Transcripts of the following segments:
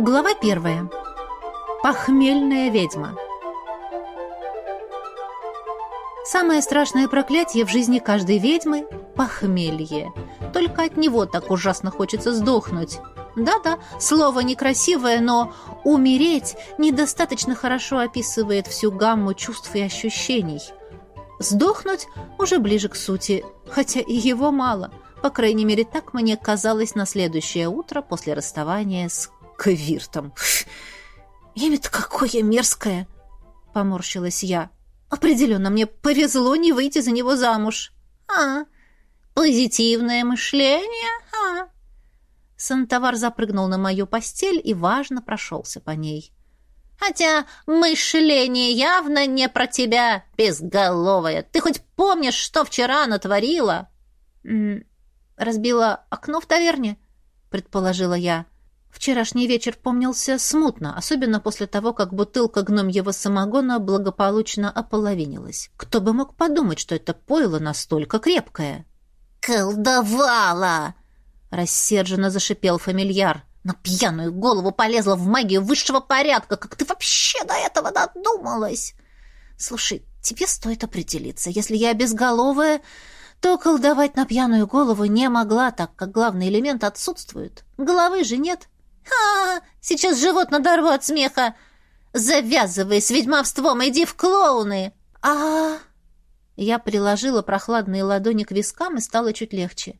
Глава первая. Похмельная ведьма. Самое страшное проклятие в жизни каждой ведьмы – похмелье. Только от него так ужасно хочется сдохнуть. Да-да, слово некрасивое, но «умереть» недостаточно хорошо описывает всю гамму чувств и ощущений. Сдохнуть уже ближе к сути, хотя и его мало. По крайней мере, так мне казалось на следующее утро после расставания с Квиртом. «Имя-то какое мерзкое!» — поморщилась я. «Определенно, мне повезло не выйти за него замуж». «А, позитивное мышление, а?» Сантовар запрыгнул на мою постель и важно прошелся по ней. «Хотя мышление явно не про тебя, безголовая. Ты хоть помнишь, что вчера натворила?» «Разбила окно в таверне?» — предположила я. Вчерашний вечер помнился смутно, особенно после того, как бутылка гномьего самогона благополучно ополовинилась. Кто бы мог подумать, что это пойло настолько крепкое? «Колдовала!» — рассерженно зашипел фамильяр. «На пьяную голову полезла в магию высшего порядка! Как ты вообще до этого додумалась?» «Слушай, тебе стоит определиться. Если я безголовая, то колдовать на пьяную голову не могла, так как главный элемент отсутствует. Головы же нет. «Ха! Сейчас живот надорву от смеха! Завязывай с ведьмовством, иди в клоуны!» а Я приложила прохладные ладони к вискам и стало чуть легче.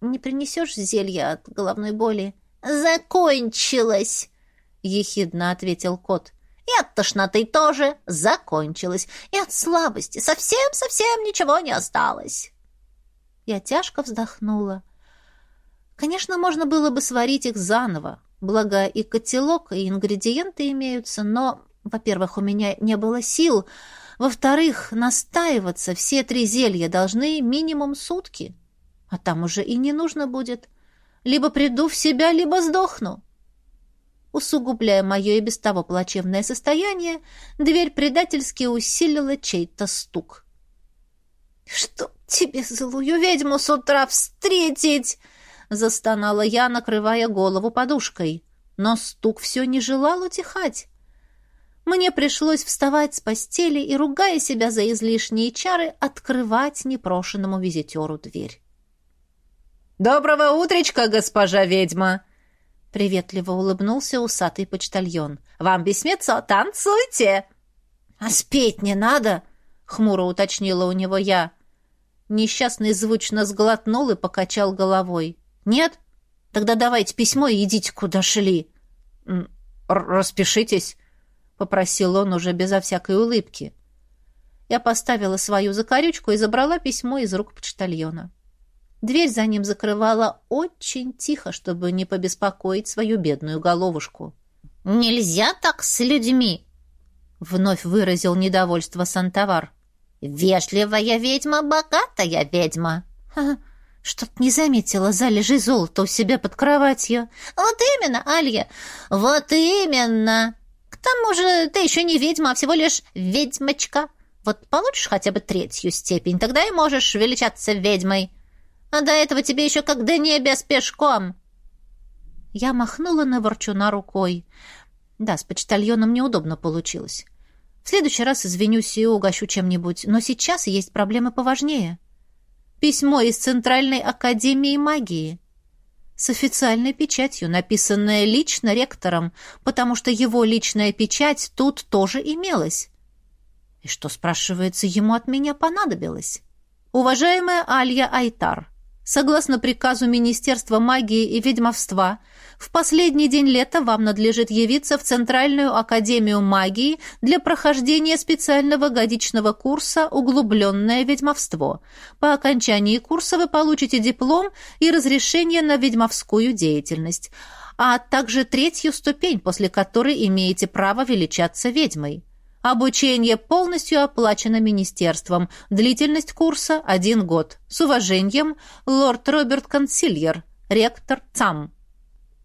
«Не принесешь зелья от головной боли?» «Закончилось!» — ехидно ответил кот. «И от тошноты тоже закончилось, и от слабости совсем-совсем ничего не осталось!» Я тяжко вздохнула. Конечно, можно было бы сварить их заново, благо и котелок, и ингредиенты имеются, но, во-первых, у меня не было сил, во-вторых, настаиваться все три зелья должны минимум сутки, а там уже и не нужно будет. Либо приду в себя, либо сдохну. Усугубляя мое и без того плачевное состояние, дверь предательски усилила чей-то стук. «Что тебе, злую ведьму, с утра встретить?» Застонала я, накрывая голову подушкой. Но стук все не желал утихать. Мне пришлось вставать с постели и, ругая себя за излишние чары, открывать непрошенному визитеру дверь. «Доброго утречка, госпожа ведьма!» Приветливо улыбнулся усатый почтальон. «Вам письмецо? Танцуйте!» «А спеть не надо?» — хмуро уточнила у него я. Несчастный звучно сглотнул и покачал головой. Нет? Тогда давайте письмо и идите, куда шли. Распишитесь, попросил он уже безо всякой улыбки. Я поставила свою закорючку и забрала письмо из рук почтальона. Дверь за ним закрывала очень тихо, чтобы не побеспокоить свою бедную головушку. «Нельзя так с людьми!» — вновь выразил недовольство Сантовар. «Вежливая ведьма, богатая ведьма!» Что-то не заметила залежи золота у себя под кроватью. Вот именно, Алья, вот именно. К тому же ты еще не ведьма, а всего лишь ведьмочка. Вот получишь хотя бы третью степень, тогда и можешь величаться ведьмой. А до этого тебе еще как до небес пешком. Я махнула на ворчуна рукой. Да, с почтальоном неудобно получилось. В следующий раз извинюсь и угощу чем-нибудь, но сейчас есть проблемы поважнее. — Письмо из Центральной Академии Магии. С официальной печатью, написанное лично ректором, потому что его личная печать тут тоже имелась. И что, спрашивается, ему от меня понадобилось? Уважаемая Алья Айтар, Согласно приказу Министерства магии и ведьмовства, в последний день лета вам надлежит явиться в Центральную академию магии для прохождения специального годичного курса «Углубленное ведьмовство». По окончании курса вы получите диплом и разрешение на ведьмовскую деятельность, а также третью ступень, после которой имеете право величаться ведьмой. Обучение полностью оплачено министерством. Длительность курса – один год. С уважением, лорд Роберт Консильер, ректор ЦАМ.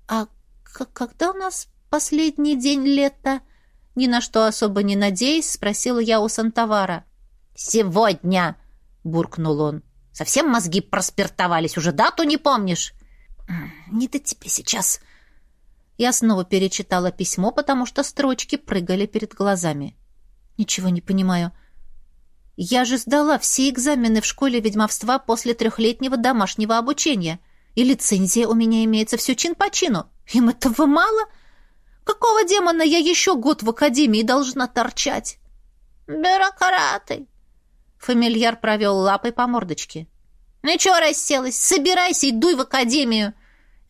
«А когда у нас последний день лета?» Ни на что особо не надеясь, спросила я у Сантавара. «Сегодня!» — буркнул он. «Совсем мозги проспиртовались, уже дату не помнишь?» «Не до тебе сейчас!» Я снова перечитала письмо, потому что строчки прыгали перед глазами. Ничего не понимаю. Я же сдала все экзамены в школе ведьмовства после трехлетнего домашнего обучения. И лицензия у меня имеется все чин по чину. Им этого мало? Какого демона я еще год в академии должна торчать? Бюрократы. Фамильяр провел лапой по мордочке. Ну чего расселась? Собирайся и дуй в академию.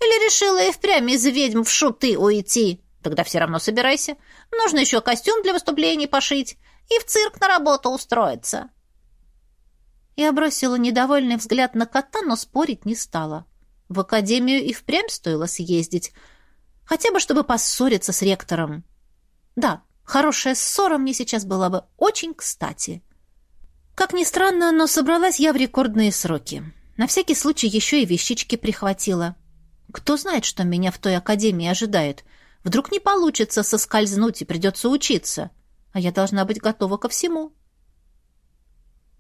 Или решила и впрямь из ведьм в шуты уйти? Тогда все равно собирайся. Нужно еще костюм для выступлений пошить и в цирк на работу устроиться. Я бросила недовольный взгляд на кота, но спорить не стала. В академию и впрямь стоило съездить, хотя бы чтобы поссориться с ректором. Да, хорошая ссора мне сейчас была бы очень кстати. Как ни странно, но собралась я в рекордные сроки. На всякий случай еще и вещички прихватила. Кто знает, что меня в той академии ожидает. Вдруг не получится соскользнуть и придется учиться. А я должна быть готова ко всему.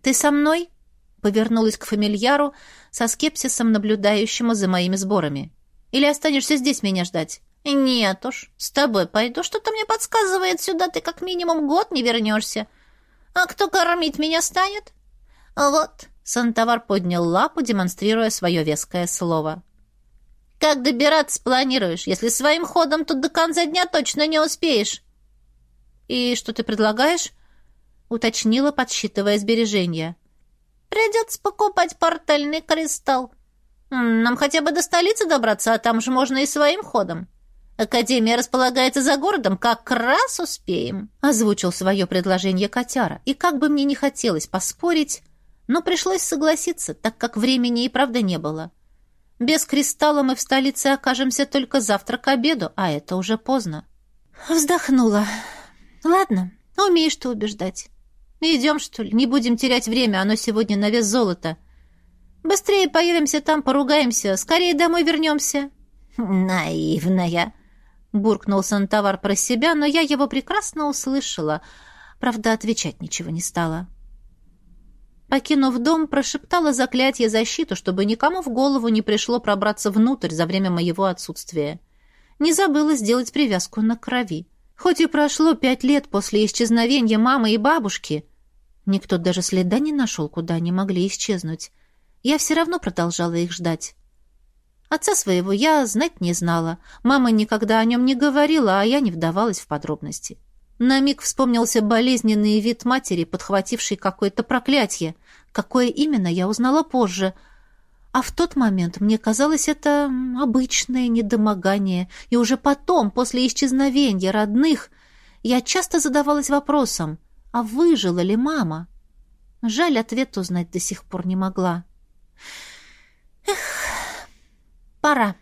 «Ты со мной?» — повернулась к фамильяру, со скепсисом наблюдающему за моими сборами. «Или останешься здесь меня ждать?» «Нет уж, с тобой пойду. Что-то мне подсказывает, сюда ты как минимум год не вернешься. А кто кормить меня станет?» «Вот», — Сантовар поднял лапу, демонстрируя свое веское слово. Как добираться планируешь? Если своим ходом, то до конца дня точно не успеешь. И что ты предлагаешь? Уточнила, подсчитывая сбережения. Придется покупать портальный кристалл. Нам хотя бы до столицы добраться, а там же можно и своим ходом. Академия располагается за городом, как раз успеем. Озвучил свое предложение котяра. И как бы мне не хотелось поспорить, но пришлось согласиться, так как времени и правда не было. Без кристалла мы в столице окажемся только завтра к обеду, а это уже поздно. Вздохнула. Ладно, умеешь ты убеждать. Идем, что ли? Не будем терять время, оно сегодня на вес золота. Быстрее появимся там, поругаемся, скорее домой вернемся. Наивная, буркнул Сантавар про себя, но я его прекрасно услышала. Правда, отвечать ничего не стала. Покинув дом, прошептала заклятие защиту, чтобы никому в голову не пришло пробраться внутрь за время моего отсутствия. Не забыла сделать привязку на крови. Хоть и прошло пять лет после исчезновения мамы и бабушки, никто даже следа не нашел, куда они могли исчезнуть. Я все равно продолжала их ждать. Отца своего я знать не знала. Мама никогда о нем не говорила, а я не вдавалась в подробности. На миг вспомнился болезненный вид матери, подхватившей какое-то проклятие. Какое именно, я узнала позже. А в тот момент мне казалось это обычное недомогание. И уже потом, после исчезновения родных, я часто задавалась вопросом, а выжила ли мама? Жаль, ответ узнать до сих пор не могла. Эх, пора.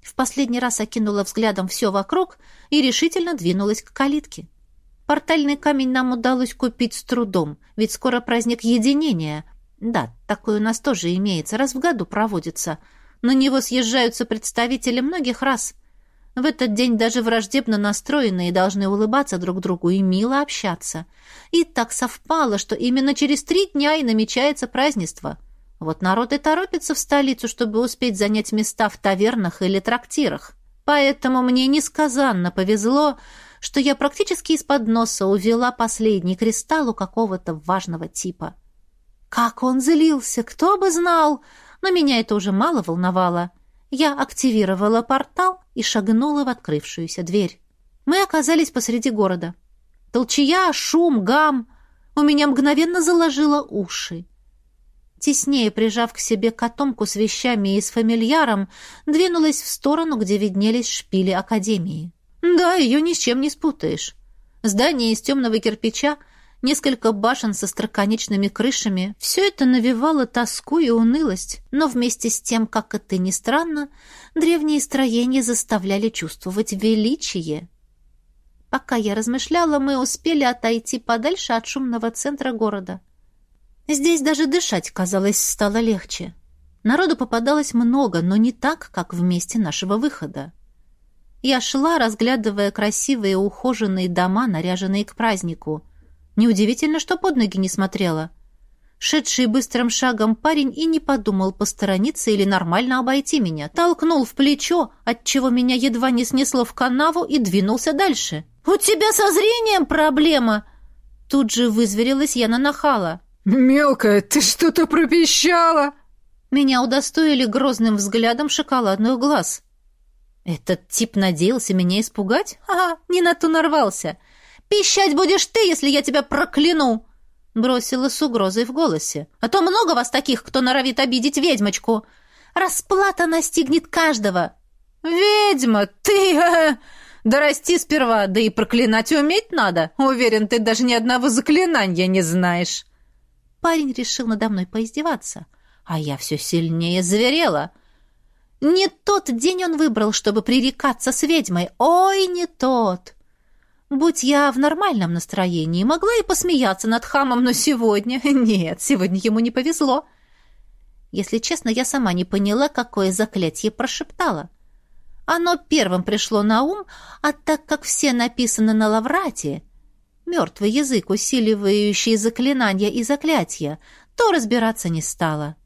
В последний раз окинула взглядом все вокруг и решительно двинулась к калитке. Портальный камень нам удалось купить с трудом, ведь скоро праздник единения. Да, такой у нас тоже имеется, раз в году проводится. На него съезжаются представители многих рас. В этот день даже враждебно настроенные должны улыбаться друг другу и мило общаться. И так совпало, что именно через три дня и намечается празднество. Вот народ и торопится в столицу, чтобы успеть занять места в тавернах или трактирах. Поэтому мне несказанно повезло, что я практически из-под носа увела последний кристалл у какого-то важного типа. Как он злился, кто бы знал! Но меня это уже мало волновало. Я активировала портал и шагнула в открывшуюся дверь. Мы оказались посреди города. Толчья, шум, гам. У меня мгновенно заложило уши. Теснее прижав к себе котомку с вещами и с фамильяром, двинулась в сторону, где виднелись шпили Академии. Да, ее ни с чем не спутаешь. Здание из темного кирпича, несколько башен со строконечными крышами — все это навевало тоску и унылость, но вместе с тем, как это ни странно, древние строения заставляли чувствовать величие. Пока я размышляла, мы успели отойти подальше от шумного центра города. Здесь даже дышать, казалось, стало легче. Народу попадалось много, но не так, как в месте нашего выхода. Я шла, разглядывая красивые ухоженные дома, наряженные к празднику. Неудивительно, что под ноги не смотрела. Шедший быстрым шагом парень и не подумал посторониться или нормально обойти меня. Толкнул в плечо, отчего меня едва не снесло в канаву и двинулся дальше. «У тебя со зрением проблема!» Тут же вызверилась я на нахала. «Мелкая, ты что-то пропищала!» Меня удостоили грозным взглядом шоколадных глаз. Этот тип надеялся меня испугать? Ага, не на ту нарвался. «Пищать будешь ты, если я тебя прокляну!» Бросила с угрозой в голосе. «А то много вас таких, кто норовит обидеть ведьмочку. Расплата настигнет каждого!» «Ведьма, ты... Да расти сперва, да и проклинать уметь надо. Уверен, ты даже ни одного заклинания не знаешь». Парень решил надо мной поиздеваться, а я все сильнее заверела. Не тот день он выбрал, чтобы пререкаться с ведьмой. Ой, не тот. Будь я в нормальном настроении, могла и посмеяться над хамом, но сегодня... Нет, сегодня ему не повезло. Если честно, я сама не поняла, какое заклятие прошептала. Оно первым пришло на ум, а так как все написаны на лаврате, мертвый язык, усиливающий заклинания и заклятия, то разбираться не стала.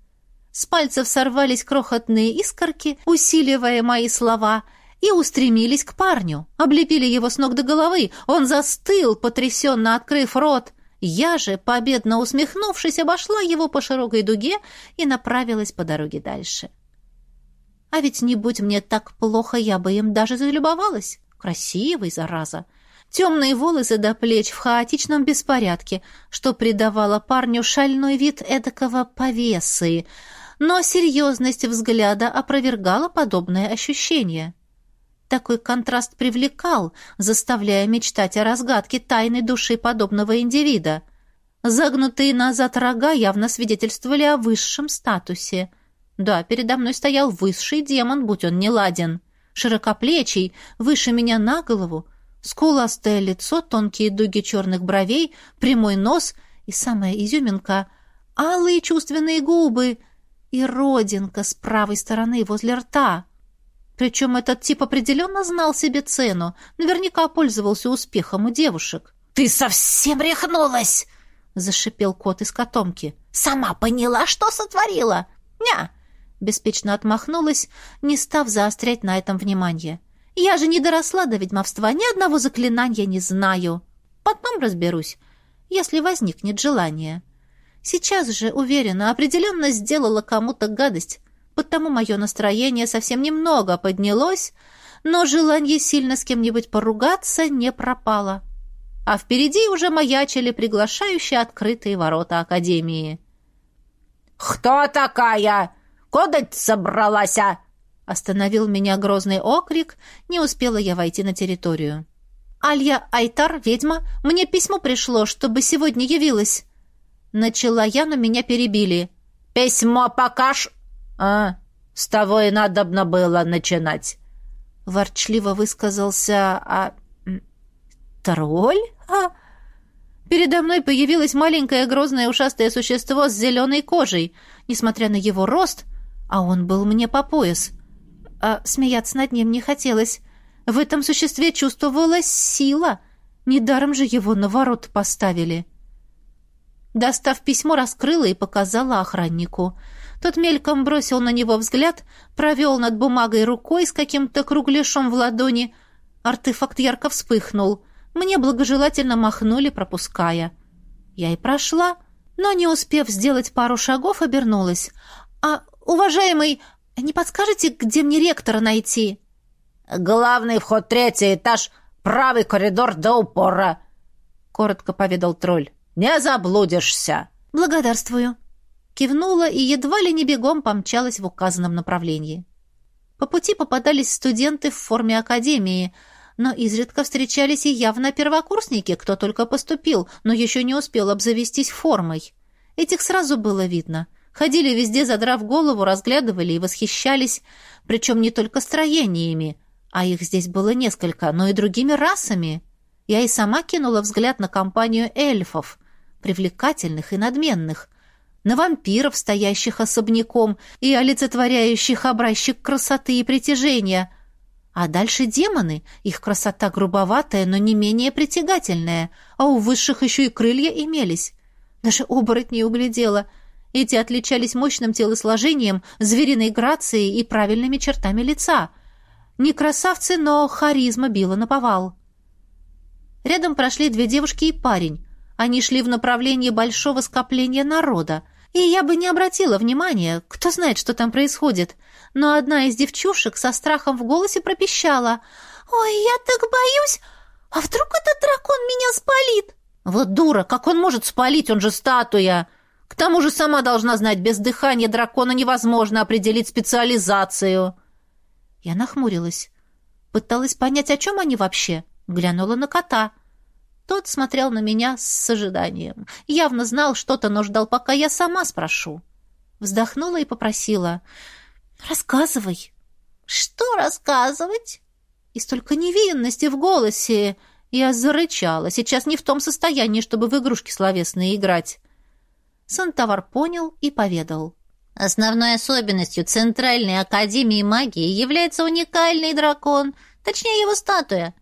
С пальцев сорвались крохотные искорки, усиливая мои слова, и устремились к парню. Облепили его с ног до головы. Он застыл, потрясенно открыв рот. Я же, победно усмехнувшись, обошла его по широкой дуге и направилась по дороге дальше. А ведь не будь мне так плохо, я бы им даже залюбовалась. Красивый, зараза. Темные волосы до плеч в хаотичном беспорядке, что придавало парню шальной вид эдакого повесы — но серьезность взгляда опровергала подобное ощущение. Такой контраст привлекал, заставляя мечтать о разгадке тайны души подобного индивида. Загнутые назад рога явно свидетельствовали о высшем статусе. Да, передо мной стоял высший демон, будь он не ладен. Широкоплечий, выше меня на голову, скуластое лицо, тонкие дуги черных бровей, прямой нос и, самая изюминка, алые чувственные губы — и родинка с правой стороны возле рта. Причем этот тип определенно знал себе цену, наверняка пользовался успехом у девушек. «Ты совсем рехнулась!» — зашипел кот из котомки. «Сама поняла, что сотворила?» «Ня!» — беспечно отмахнулась, не став заострять на этом внимание. «Я же не доросла до ведьмовства, ни одного заклинания не знаю. Потом разберусь, если возникнет желание». Сейчас же, уверена, определенно сделала кому-то гадость, потому мое настроение совсем немного поднялось, но желание сильно с кем-нибудь поругаться не пропало. А впереди уже маячили приглашающие открытые ворота Академии. «Кто такая? Куда собралась?» Остановил меня грозный окрик, не успела я войти на территорию. «Алья Айтар, ведьма, мне письмо пришло, чтобы сегодня явилась». Начала я, но меня перебили. «Письмо покаж...» «А, с того и надобно было начинать». Ворчливо высказался, а... Тролль? А... Передо мной появилось маленькое грозное ушастое существо с зеленой кожей. Несмотря на его рост, а он был мне по пояс. А смеяться над ним не хотелось. В этом существе чувствовалась сила. Недаром же его на ворот поставили. Достав письмо, раскрыла и показала охраннику. Тот мельком бросил на него взгляд, провел над бумагой рукой с каким-то кругляшом в ладони. Артефакт ярко вспыхнул. Мне благожелательно махнули, пропуская. Я и прошла, но, не успев сделать пару шагов, обернулась. «А, уважаемый, не подскажете, где мне ректора найти?» «Главный вход третий этаж, правый коридор до упора», — коротко поведал тролль. Не заблудишься!» «Благодарствую!» Кивнула и едва ли не бегом помчалась в указанном направлении. По пути попадались студенты в форме академии, но изредка встречались и явно первокурсники, кто только поступил, но еще не успел обзавестись формой. Этих сразу было видно. Ходили везде, задрав голову, разглядывали и восхищались, причем не только строениями, а их здесь было несколько, но и другими расами. Я и сама кинула взгляд на компанию эльфов, привлекательных и надменных, на вампиров, стоящих особняком и олицетворяющих образчик красоты и притяжения. А дальше демоны, их красота грубоватая, но не менее притягательная, а у высших еще и крылья имелись. Даже оборотней углядела. Эти отличались мощным телосложением, звериной грацией и правильными чертами лица. Не красавцы, но харизма била на повал. Рядом прошли две девушки и парень. Они шли в направлении большого скопления народа. И я бы не обратила внимания, кто знает, что там происходит. Но одна из девчушек со страхом в голосе пропищала. «Ой, я так боюсь! А вдруг этот дракон меня спалит?» «Вот дура! Как он может спалить? Он же статуя!» К тому же сама должна знать, без дыхания дракона невозможно определить специализацию. Я нахмурилась. Пыталась понять, о чем они вообще. Глянула на кота. Тот смотрел на меня с ожиданием. Явно знал что-то, но ждал, пока я сама спрошу. Вздохнула и попросила. «Рассказывай». «Что рассказывать?» И столько невинности в голосе. Я зарычала. Сейчас не в том состоянии, чтобы в игрушки словесные играть. Сантавар понял и поведал. Основной особенностью Центральной Академии Магии является уникальный дракон, точнее его статуя.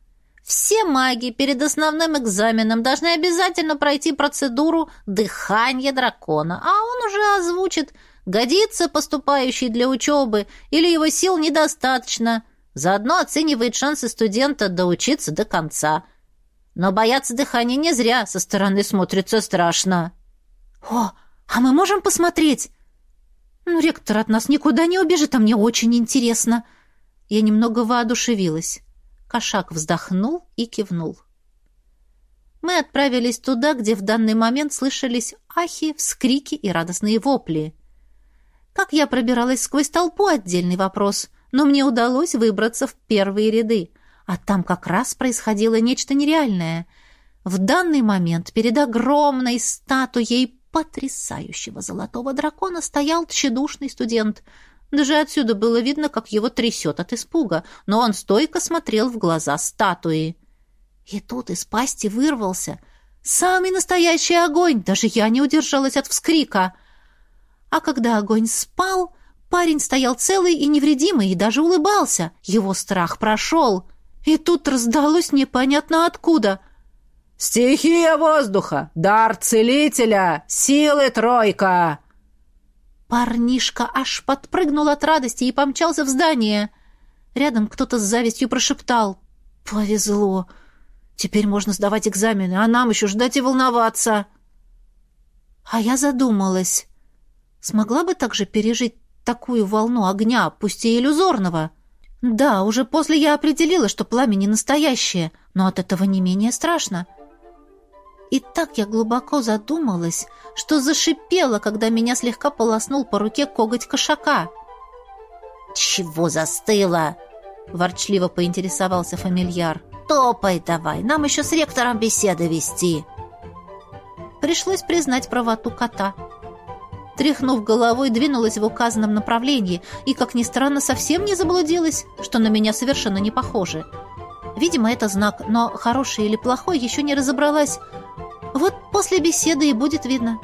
Все маги перед основным экзаменом должны обязательно пройти процедуру дыхания дракона, а он уже озвучит, годится поступающий для учебы или его сил недостаточно. Заодно оценивает шансы студента доучиться до конца. Но бояться дыхания не зря, со стороны смотрится страшно. «О, а мы можем посмотреть?» «Ну, ректор от нас никуда не убежит, а мне очень интересно». Я немного воодушевилась. Кошак вздохнул и кивнул. Мы отправились туда, где в данный момент слышались ахи, вскрики и радостные вопли. Как я пробиралась сквозь толпу, отдельный вопрос, но мне удалось выбраться в первые ряды, а там как раз происходило нечто нереальное. В данный момент перед огромной статуей потрясающего золотого дракона стоял тщедушный студент — даже отсюда было видно, как его трясет от испуга, но он стойко смотрел в глаза статуи. И тут из пасти вырвался самый настоящий огонь, даже я не удержалась от вскрика. А когда огонь спал, парень стоял целый и невредимый и даже улыбался. Его страх прошел. И тут раздалось непонятно откуда. «Стихия воздуха! Дар целителя! Силы тройка!» Парнишка аж подпрыгнул от радости и помчался в здание. Рядом кто-то с завистью прошептал. «Повезло. Теперь можно сдавать экзамены, а нам еще ждать и волноваться». А я задумалась. Смогла бы также пережить такую волну огня, пусть и иллюзорного? Да, уже после я определила, что пламя не настоящее, но от этого не менее страшно. — и так я глубоко задумалась, что зашипела, когда меня слегка полоснул по руке коготь кошака. «Чего застыла?» — ворчливо поинтересовался фамильяр. «Топай давай, нам еще с ректором беседы вести». Пришлось признать правоту кота. Тряхнув головой, двинулась в указанном направлении и, как ни странно, совсем не заблудилась, что на меня совершенно не похоже. Видимо, это знак, но хороший или плохой еще не разобралась, вот после беседы и будет видно.